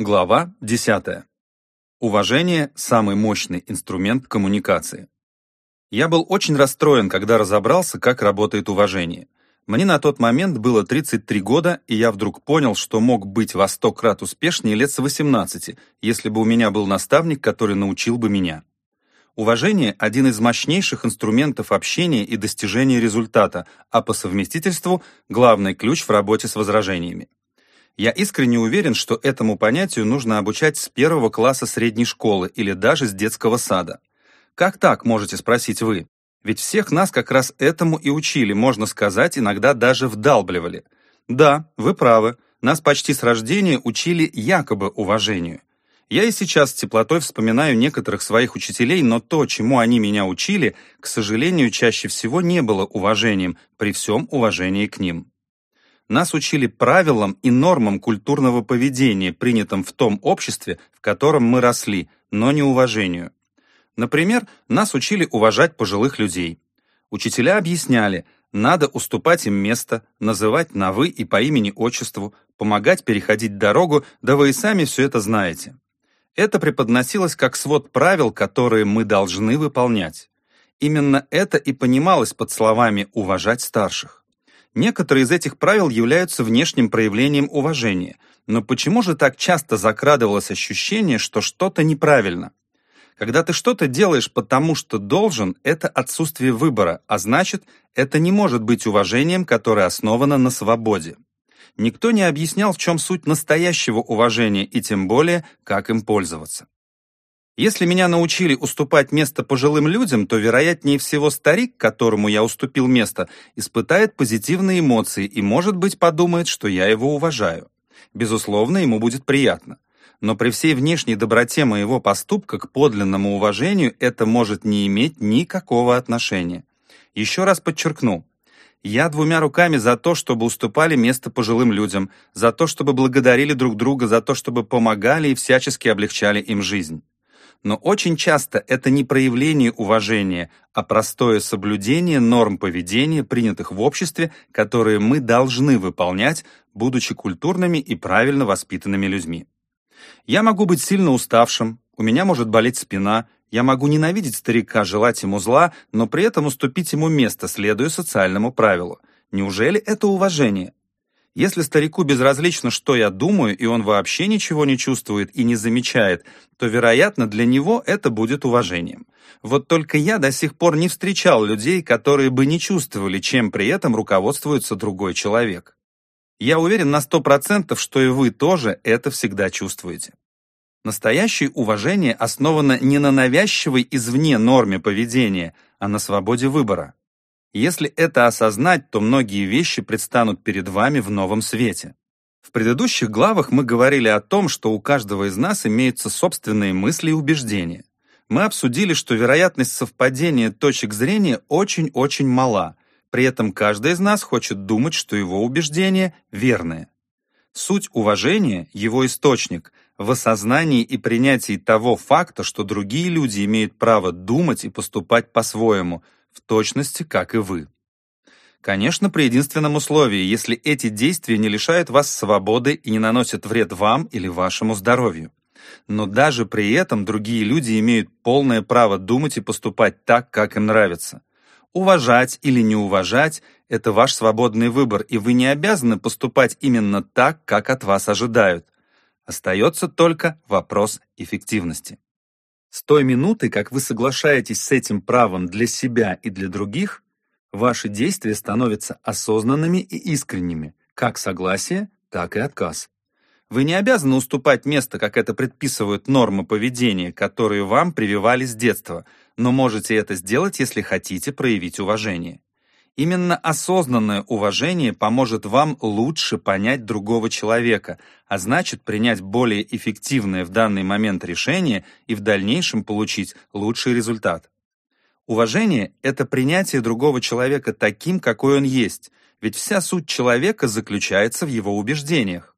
Глава 10. Уважение – самый мощный инструмент коммуникации. Я был очень расстроен, когда разобрался, как работает уважение. Мне на тот момент было 33 года, и я вдруг понял, что мог быть во сто крат успешнее лет с 18, если бы у меня был наставник, который научил бы меня. Уважение – один из мощнейших инструментов общения и достижения результата, а по совместительству – главный ключ в работе с возражениями. Я искренне уверен, что этому понятию нужно обучать с первого класса средней школы или даже с детского сада. Как так, можете спросить вы? Ведь всех нас как раз этому и учили, можно сказать, иногда даже вдалбливали. Да, вы правы, нас почти с рождения учили якобы уважению. Я и сейчас с теплотой вспоминаю некоторых своих учителей, но то, чему они меня учили, к сожалению, чаще всего не было уважением, при всем уважении к ним. Нас учили правилам и нормам культурного поведения, принятым в том обществе, в котором мы росли, но не уважению. Например, нас учили уважать пожилых людей. Учителя объясняли, надо уступать им место, называть на «вы» и по имени-отчеству, помогать переходить дорогу, да вы и сами все это знаете. Это преподносилось как свод правил, которые мы должны выполнять. Именно это и понималось под словами «уважать старших». Некоторые из этих правил являются внешним проявлением уважения, но почему же так часто закрадывалось ощущение, что что-то неправильно? Когда ты что-то делаешь потому, что должен, это отсутствие выбора, а значит, это не может быть уважением, которое основано на свободе. Никто не объяснял, в чем суть настоящего уважения и тем более, как им пользоваться. Если меня научили уступать место пожилым людям, то, вероятнее всего, старик, которому я уступил место, испытает позитивные эмоции и, может быть, подумает, что я его уважаю. Безусловно, ему будет приятно. Но при всей внешней доброте моего поступка к подлинному уважению это может не иметь никакого отношения. Еще раз подчеркну, я двумя руками за то, чтобы уступали место пожилым людям, за то, чтобы благодарили друг друга, за то, чтобы помогали и всячески облегчали им жизнь но очень часто это не проявление уважения, а простое соблюдение норм поведения, принятых в обществе, которые мы должны выполнять, будучи культурными и правильно воспитанными людьми. Я могу быть сильно уставшим, у меня может болеть спина, я могу ненавидеть старика, желать ему зла, но при этом уступить ему место, следуя социальному правилу. Неужели это уважение? Если старику безразлично, что я думаю, и он вообще ничего не чувствует и не замечает, то, вероятно, для него это будет уважением. Вот только я до сих пор не встречал людей, которые бы не чувствовали, чем при этом руководствуется другой человек. Я уверен на сто процентов, что и вы тоже это всегда чувствуете. Настоящее уважение основано не на навязчивой извне норме поведения, а на свободе выбора. Если это осознать, то многие вещи предстанут перед вами в новом свете. В предыдущих главах мы говорили о том, что у каждого из нас имеются собственные мысли и убеждения. Мы обсудили, что вероятность совпадения точек зрения очень-очень мала, при этом каждый из нас хочет думать, что его убеждения верные. Суть уважения, его источник, в осознании и принятии того факта, что другие люди имеют право думать и поступать по-своему – в точности, как и вы. Конечно, при единственном условии, если эти действия не лишают вас свободы и не наносят вред вам или вашему здоровью. Но даже при этом другие люди имеют полное право думать и поступать так, как им нравится. Уважать или не уважать – это ваш свободный выбор, и вы не обязаны поступать именно так, как от вас ожидают. Остается только вопрос эффективности. С той минуты, как вы соглашаетесь с этим правом для себя и для других, ваши действия становятся осознанными и искренними, как согласие, так и отказ. Вы не обязаны уступать место, как это предписывают нормы поведения, которые вам прививали с детства, но можете это сделать, если хотите проявить уважение. Именно осознанное уважение поможет вам лучше понять другого человека, а значит принять более эффективное в данный момент решение и в дальнейшем получить лучший результат. Уважение – это принятие другого человека таким, какой он есть, ведь вся суть человека заключается в его убеждениях.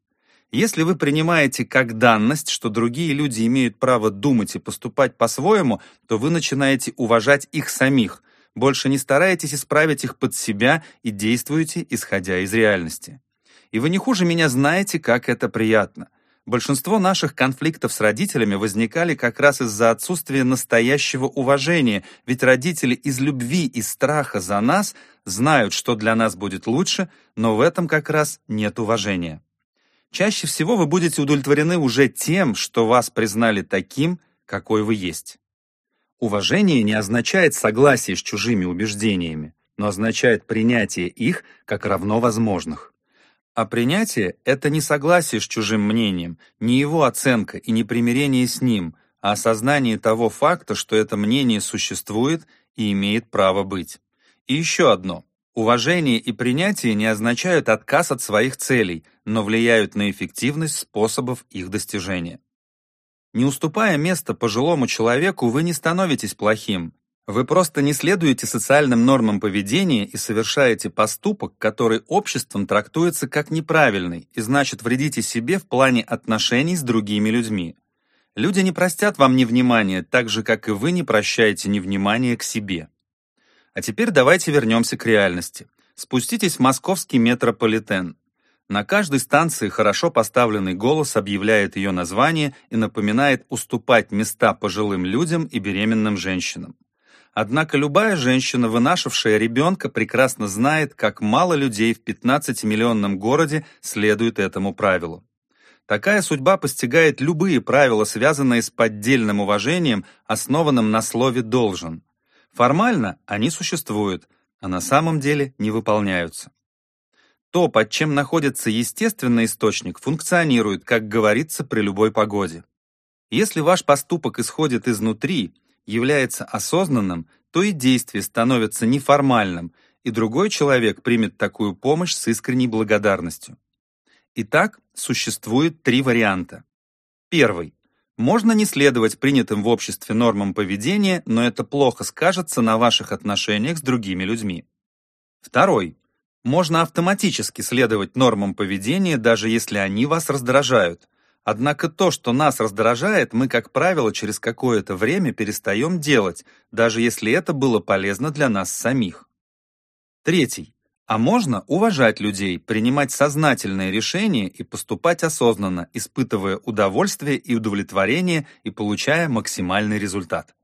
Если вы принимаете как данность, что другие люди имеют право думать и поступать по-своему, то вы начинаете уважать их самих – больше не стараетесь исправить их под себя и действуете, исходя из реальности. И вы не хуже меня знаете, как это приятно. Большинство наших конфликтов с родителями возникали как раз из-за отсутствия настоящего уважения, ведь родители из любви и страха за нас знают, что для нас будет лучше, но в этом как раз нет уважения. Чаще всего вы будете удовлетворены уже тем, что вас признали таким, какой вы есть. Уважение не означает согласие с чужими убеждениями, но означает принятие их как равно возможных. А принятие — это не согласие с чужим мнением, не его оценка и не примирение с ним, а осознание того факта, что это мнение существует и имеет право быть. И еще одно. Уважение и принятие не означают отказ от своих целей, но влияют на эффективность способов их достижения. Не уступая место пожилому человеку, вы не становитесь плохим. Вы просто не следуете социальным нормам поведения и совершаете поступок, который обществом трактуется как неправильный и значит вредите себе в плане отношений с другими людьми. Люди не простят вам невнимания, так же, как и вы не прощаете невнимания к себе. А теперь давайте вернемся к реальности. Спуститесь в московский метрополитен. На каждой станции хорошо поставленный голос объявляет ее название и напоминает уступать места пожилым людям и беременным женщинам. Однако любая женщина, вынашившая ребенка, прекрасно знает, как мало людей в 15-миллионном городе следует этому правилу. Такая судьба постигает любые правила, связанные с поддельным уважением, основанным на слове «должен». Формально они существуют, а на самом деле не выполняются. То, под чем находится естественный источник, функционирует, как говорится, при любой погоде. Если ваш поступок исходит изнутри, является осознанным, то и действие становится неформальным, и другой человек примет такую помощь с искренней благодарностью. Итак, существует три варианта. Первый. Можно не следовать принятым в обществе нормам поведения, но это плохо скажется на ваших отношениях с другими людьми. Второй. Можно автоматически следовать нормам поведения, даже если они вас раздражают. Однако то, что нас раздражает, мы, как правило, через какое-то время перестаем делать, даже если это было полезно для нас самих. Третий. А можно уважать людей, принимать сознательные решения и поступать осознанно, испытывая удовольствие и удовлетворение и получая максимальный результат.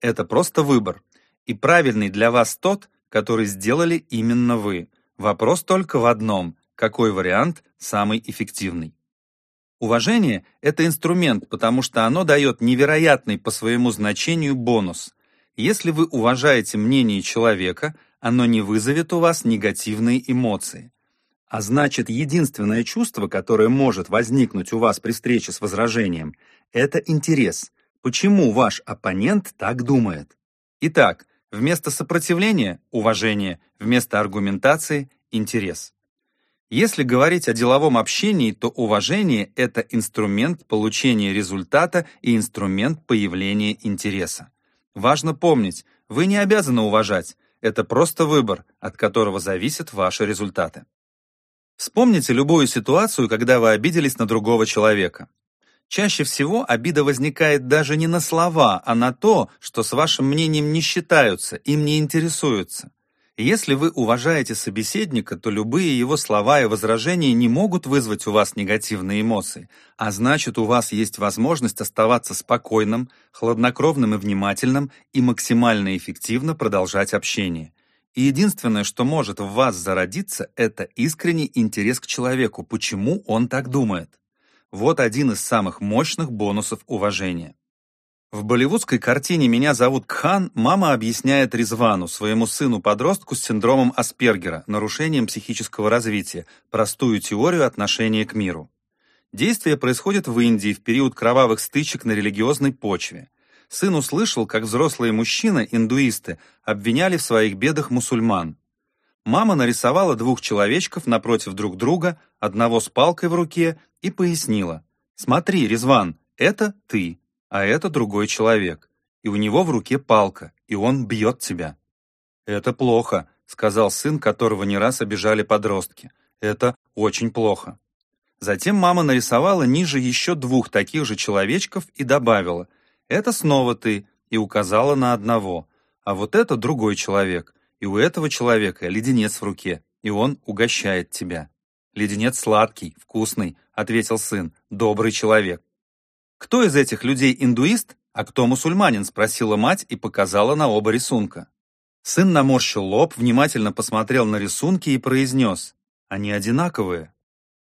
Это просто выбор. И правильный для вас тот, который сделали именно вы. Вопрос только в одном – какой вариант самый эффективный? Уважение – это инструмент, потому что оно дает невероятный по своему значению бонус. Если вы уважаете мнение человека, оно не вызовет у вас негативные эмоции. А значит, единственное чувство, которое может возникнуть у вас при встрече с возражением, это интерес. Почему ваш оппонент так думает? Итак, Вместо сопротивления – уважение, вместо аргументации – интерес. Если говорить о деловом общении, то уважение – это инструмент получения результата и инструмент появления интереса. Важно помнить, вы не обязаны уважать, это просто выбор, от которого зависят ваши результаты. Вспомните любую ситуацию, когда вы обиделись на другого человека. Чаще всего обида возникает даже не на слова, а на то, что с вашим мнением не считаются, им не интересуются. Если вы уважаете собеседника, то любые его слова и возражения не могут вызвать у вас негативные эмоции, а значит, у вас есть возможность оставаться спокойным, хладнокровным и внимательным и максимально эффективно продолжать общение. И единственное, что может в вас зародиться, это искренний интерес к человеку, почему он так думает. Вот один из самых мощных бонусов уважения. В болливудской картине «Меня зовут Кхан» мама объясняет Резвану, своему сыну-подростку с синдромом Аспергера, нарушением психического развития, простую теорию отношения к миру. Действие происходит в Индии в период кровавых стычек на религиозной почве. Сын услышал, как взрослые мужчины, индуисты, обвиняли в своих бедах мусульман. Мама нарисовала двух человечков напротив друг друга, одного с палкой в руке, и пояснила. «Смотри, Резван, это ты, а это другой человек, и у него в руке палка, и он бьет тебя». «Это плохо», — сказал сын, которого не раз обижали подростки. «Это очень плохо». Затем мама нарисовала ниже еще двух таких же человечков и добавила «Это снова ты» и указала на одного, а вот это другой человек и у этого человека леденец в руке, и он угощает тебя. «Леденец сладкий, вкусный», — ответил сын. добрый человек. Кто из этих людей индуист, а кто мусульманин, спросила мать и показала на оба рисунка. Сын наморщил лоб, внимательно посмотрел на рисунки и произнес, они одинаковые.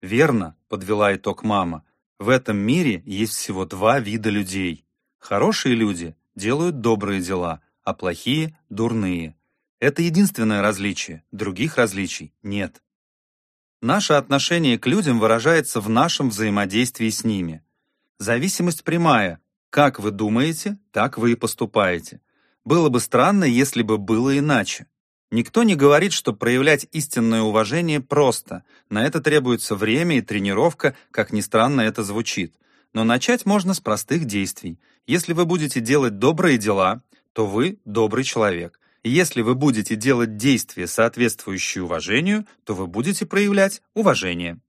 Верно, подвела итог мама, в этом мире есть всего два вида людей. Хорошие люди делают добрые дела, а плохие – дурные. Это единственное различие, других различий нет. Наше отношение к людям выражается в нашем взаимодействии с ними. Зависимость прямая. Как вы думаете, так вы и поступаете. Было бы странно, если бы было иначе. Никто не говорит, что проявлять истинное уважение просто. На это требуется время и тренировка, как ни странно это звучит. Но начать можно с простых действий. Если вы будете делать добрые дела, то вы добрый человек. Если вы будете делать действия, соответствующие уважению, то вы будете проявлять уважение.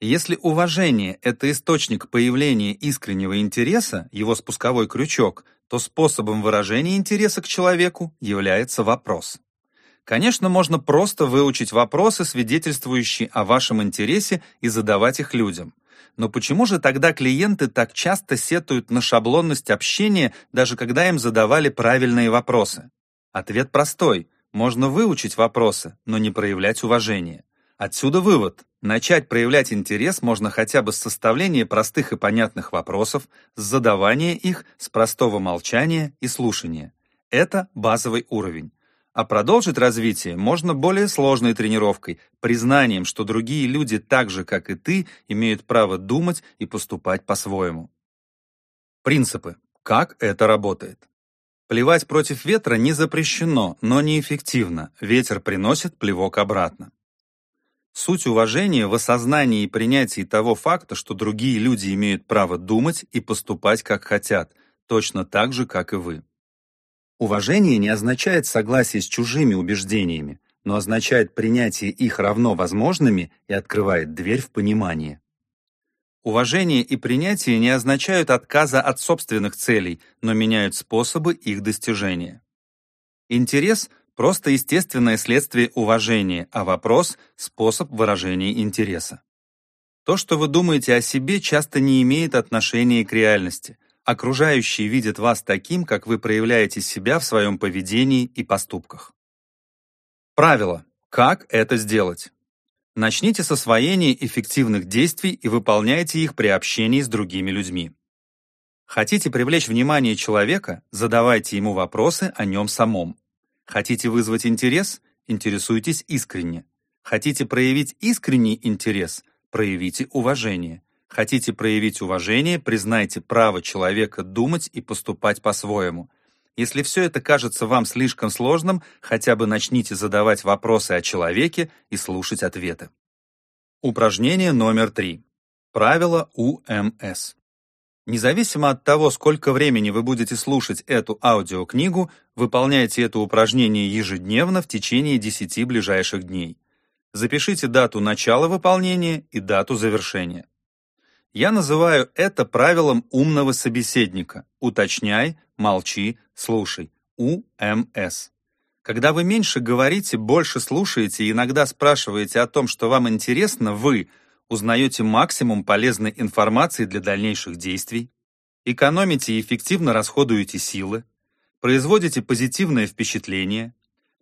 Если уважение – это источник появления искреннего интереса, его спусковой крючок, то способом выражения интереса к человеку является вопрос. Конечно, можно просто выучить вопросы, свидетельствующие о вашем интересе, и задавать их людям. Но почему же тогда клиенты так часто сетуют на шаблонность общения, даже когда им задавали правильные вопросы? Ответ простой. Можно выучить вопросы, но не проявлять уважение. Отсюда вывод. Начать проявлять интерес можно хотя бы с составления простых и понятных вопросов, с задавания их, с простого молчания и слушания. Это базовый уровень. А продолжить развитие можно более сложной тренировкой, признанием, что другие люди так же, как и ты, имеют право думать и поступать по-своему. Принципы. Как это работает? Плевать против ветра не запрещено, но неэффективно. Ветер приносит плевок обратно. Суть уважения в осознании и принятии того факта, что другие люди имеют право думать и поступать как хотят, точно так же, как и вы. Уважение не означает согласие с чужими убеждениями, но означает принятие их равно возможными и открывает дверь в понимание. Уважение и принятие не означают отказа от собственных целей, но меняют способы их достижения. Интерес – просто естественное следствие уважения, а вопрос – способ выражения интереса. То, что вы думаете о себе, часто не имеет отношения к реальности. Окружающие видят вас таким, как вы проявляете себя в своем поведении и поступках. Правило. Как это сделать? Начните с освоения эффективных действий и выполняйте их при общении с другими людьми. Хотите привлечь внимание человека, задавайте ему вопросы о нем самом. Хотите вызвать интерес, интересуйтесь искренне. Хотите проявить искренний интерес, проявите уважение. Хотите проявить уважение, признайте право человека думать и поступать по-своему. Если все это кажется вам слишком сложным, хотя бы начните задавать вопросы о человеке и слушать ответы. Упражнение номер три. Правило УМС. Независимо от того, сколько времени вы будете слушать эту аудиокнигу, выполняйте это упражнение ежедневно в течение 10 ближайших дней. Запишите дату начала выполнения и дату завершения. Я называю это правилом умного собеседника. Уточняй, молчи, слушай. УМС. Когда вы меньше говорите, больше слушаете и иногда спрашиваете о том, что вам интересно, вы узнаете максимум полезной информации для дальнейших действий, экономите и эффективно расходуете силы, производите позитивное впечатление,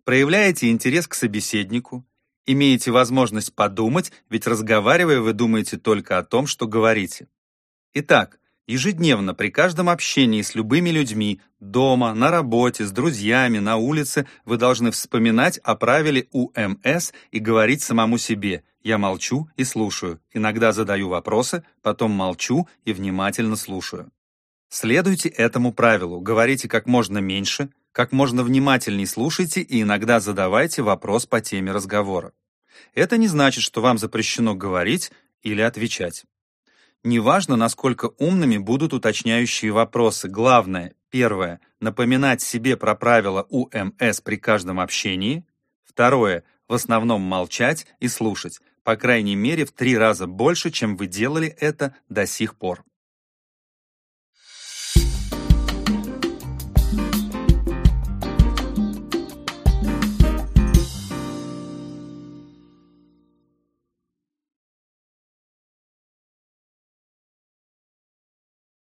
проявляете интерес к собеседнику, Имеете возможность подумать, ведь разговаривая вы думаете только о том, что говорите. Итак, ежедневно при каждом общении с любыми людьми, дома, на работе, с друзьями, на улице, вы должны вспоминать о правиле УМС и говорить самому себе «я молчу и слушаю», иногда задаю вопросы, потом молчу и внимательно слушаю. Следуйте этому правилу, говорите как можно меньше, как можно внимательней слушайте и иногда задавайте вопрос по теме разговора. Это не значит, что вам запрещено говорить или отвечать. Неважно, насколько умными будут уточняющие вопросы. Главное, первое, напоминать себе про правила УМС при каждом общении. Второе, в основном молчать и слушать, по крайней мере в три раза больше, чем вы делали это до сих пор.